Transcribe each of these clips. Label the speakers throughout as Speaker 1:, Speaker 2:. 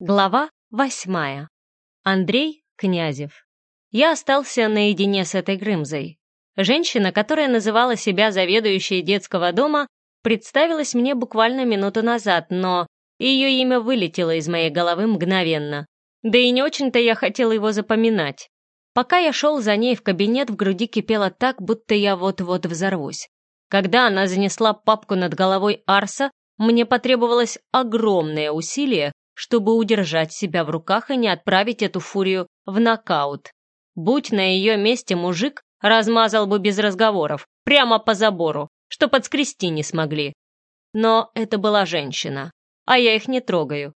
Speaker 1: Глава восьмая. Андрей Князев. Я остался наедине с этой Грымзой. Женщина, которая называла себя заведующей детского дома, представилась мне буквально минуту назад, но ее имя вылетело из моей головы мгновенно. Да и не очень-то я хотел его запоминать. Пока я шел за ней в кабинет, в груди кипело так, будто я вот-вот взорвусь. Когда она занесла папку над головой Арса, мне потребовалось огромное усилие, чтобы удержать себя в руках и не отправить эту фурию в нокаут. Будь на ее месте мужик, размазал бы без разговоров, прямо по забору, что подскрести не смогли. Но это была женщина, а я их не трогаю.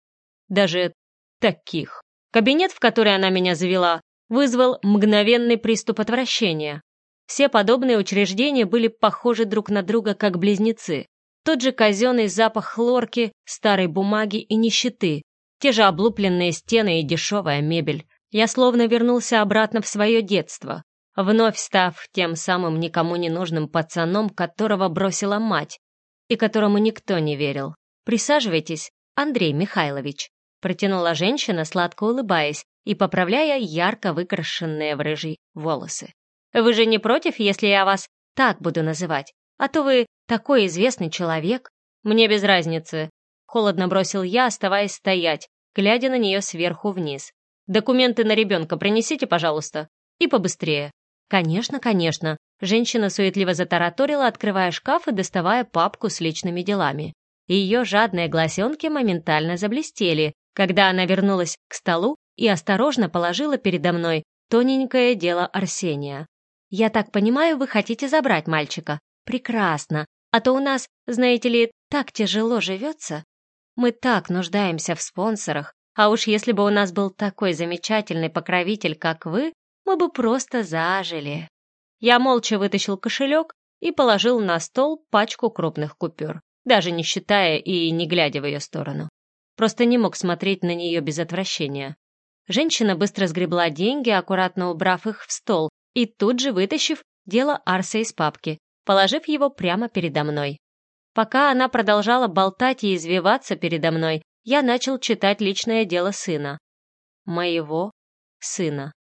Speaker 1: Даже таких. Кабинет, в который она меня завела, вызвал мгновенный приступ отвращения. Все подобные учреждения были похожи друг на друга как близнецы. Тот же казенный запах хлорки, старой бумаги и нищеты, те же облупленные стены и дешевая мебель. Я словно вернулся обратно в свое детство, вновь став тем самым никому не нужным пацаном, которого бросила мать и которому никто не верил. «Присаживайтесь, Андрей Михайлович», протянула женщина, сладко улыбаясь и поправляя ярко выкрашенные в рыжий волосы. «Вы же не против, если я вас так буду называть? А то вы такой известный человек. Мне без разницы. Холодно бросил я, оставаясь стоять, глядя на нее сверху вниз. «Документы на ребенка принесите, пожалуйста. И побыстрее». «Конечно, конечно». Женщина суетливо затараторила, открывая шкаф и доставая папку с личными делами. Ее жадные глазенки моментально заблестели, когда она вернулась к столу и осторожно положила передо мной тоненькое дело Арсения. «Я так понимаю, вы хотите забрать мальчика? Прекрасно. А то у нас, знаете ли, так тяжело живется. Мы так нуждаемся в спонсорах, а уж если бы у нас был такой замечательный покровитель, как вы, мы бы просто зажили. Я молча вытащил кошелек и положил на стол пачку крупных купюр, даже не считая и не глядя в ее сторону. Просто не мог смотреть на нее без отвращения. Женщина быстро сгребла деньги, аккуратно убрав их в стол, и тут же вытащив дело Арса из папки, положив его прямо передо мной. Пока она продолжала болтать и извиваться передо мной, я начал читать личное дело сына. Моего сына.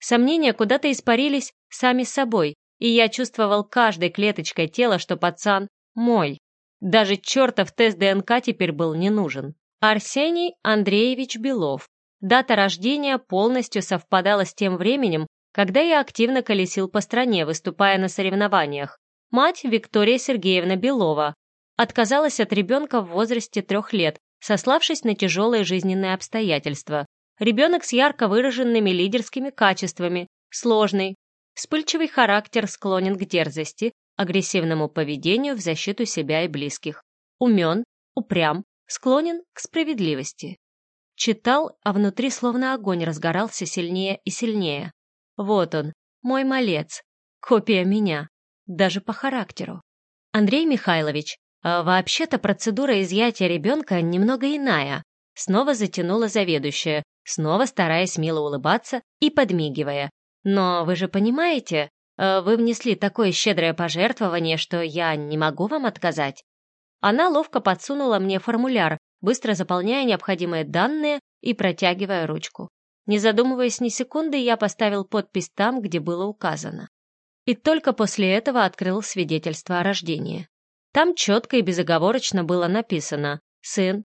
Speaker 1: Сомнения куда-то испарились сами собой, и я чувствовал каждой клеточкой тела, что пацан мой. Даже чертов тест ДНК теперь был не нужен. Арсений Андреевич Белов. Дата рождения полностью совпадала с тем временем, когда я активно колесил по стране, выступая на соревнованиях. Мать Виктория Сергеевна Белова, отказалась от ребенка в возрасте трех лет, сославшись на тяжелые жизненные обстоятельства. Ребенок с ярко выраженными лидерскими качествами, сложный, вспыльчивый характер склонен к дерзости, агрессивному поведению в защиту себя и близких. Умен, упрям, склонен к справедливости. Читал, а внутри словно огонь разгорался сильнее и сильнее. Вот он, мой малец, копия меня, даже по характеру. Андрей Михайлович, а вообще-то процедура изъятия ребенка немного иная. Снова затянула заведующая, снова стараясь мило улыбаться и подмигивая. Но вы же понимаете, э, вы внесли такое щедрое пожертвование, что я не могу вам отказать. Она ловко подсунула мне формуляр, быстро заполняя необходимые данные и протягивая ручку. Не задумываясь ни секунды, я поставил подпись там, где было указано. И только после этого открыл свидетельство о рождении. Там четко и безоговорочно было написано «Сын,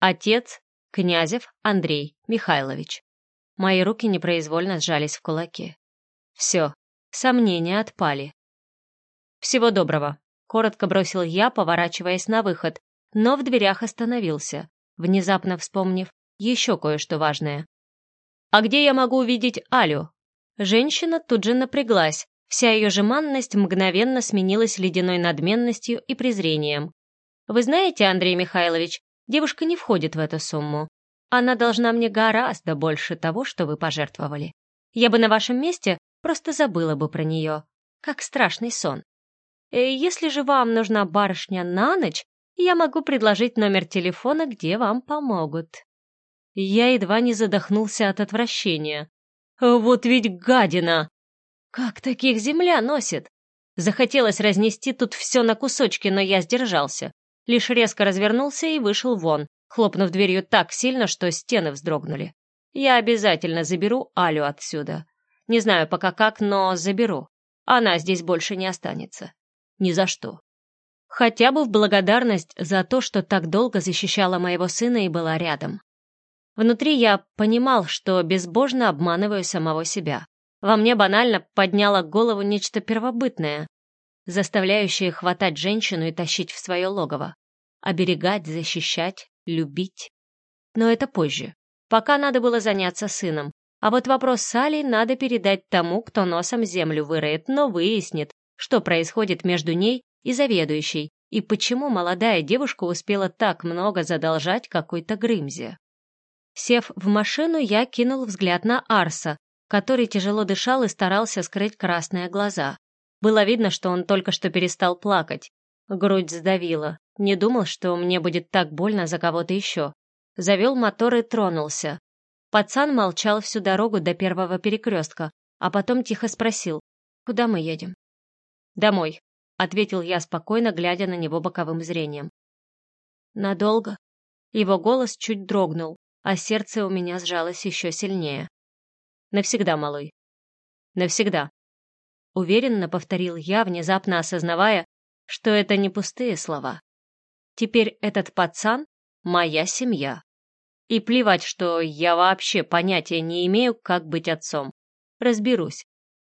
Speaker 1: отец, Князев Андрей Михайлович». Мои руки непроизвольно сжались в кулаки. Все, сомнения отпали. «Всего доброго», — коротко бросил я, поворачиваясь на выход, но в дверях остановился, внезапно вспомнив еще кое-что важное. «А где я могу увидеть Алю?» Женщина тут же напряглась, Вся ее жеманность мгновенно сменилась ледяной надменностью и презрением. «Вы знаете, Андрей Михайлович, девушка не входит в эту сумму. Она должна мне гораздо больше того, что вы пожертвовали. Я бы на вашем месте просто забыла бы про нее, как страшный сон. Э, если же вам нужна барышня на ночь, я могу предложить номер телефона, где вам помогут». Я едва не задохнулся от отвращения. «Вот ведь гадина!» Как таких земля носит? Захотелось разнести тут все на кусочки, но я сдержался. Лишь резко развернулся и вышел вон, хлопнув дверью так сильно, что стены вздрогнули. «Я обязательно заберу Алю отсюда. Не знаю пока как, но заберу. Она здесь больше не останется. Ни за что. Хотя бы в благодарность за то, что так долго защищала моего сына и была рядом. Внутри я понимал, что безбожно обманываю самого себя. Во мне банально подняло голову нечто первобытное, заставляющее хватать женщину и тащить в свое логово. Оберегать, защищать, любить. Но это позже. Пока надо было заняться сыном. А вот вопрос с надо передать тому, кто носом землю выроет, но выяснит, что происходит между ней и заведующей, и почему молодая девушка успела так много задолжать какой-то Грымзе. Сев в машину, я кинул взгляд на Арса, который тяжело дышал и старался скрыть красные глаза. Было видно, что он только что перестал плакать. Грудь сдавила. Не думал, что мне будет так больно за кого-то еще. Завел мотор и тронулся. Пацан молчал всю дорогу до первого перекрестка, а потом тихо спросил, «Куда мы едем?» «Домой», — ответил я спокойно, глядя на него боковым зрением. «Надолго?» Его голос чуть дрогнул а сердце у меня сжалось еще сильнее. «Навсегда, малой. Навсегда», — уверенно повторил я, внезапно осознавая, что это не пустые слова. Теперь этот пацан — моя семья. И плевать, что я вообще понятия не имею, как быть отцом. Разберусь.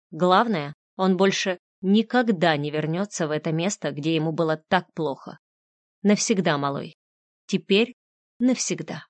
Speaker 1: Главное, он больше никогда не вернется в это место, где ему было так плохо. Навсегда, малой. Теперь навсегда.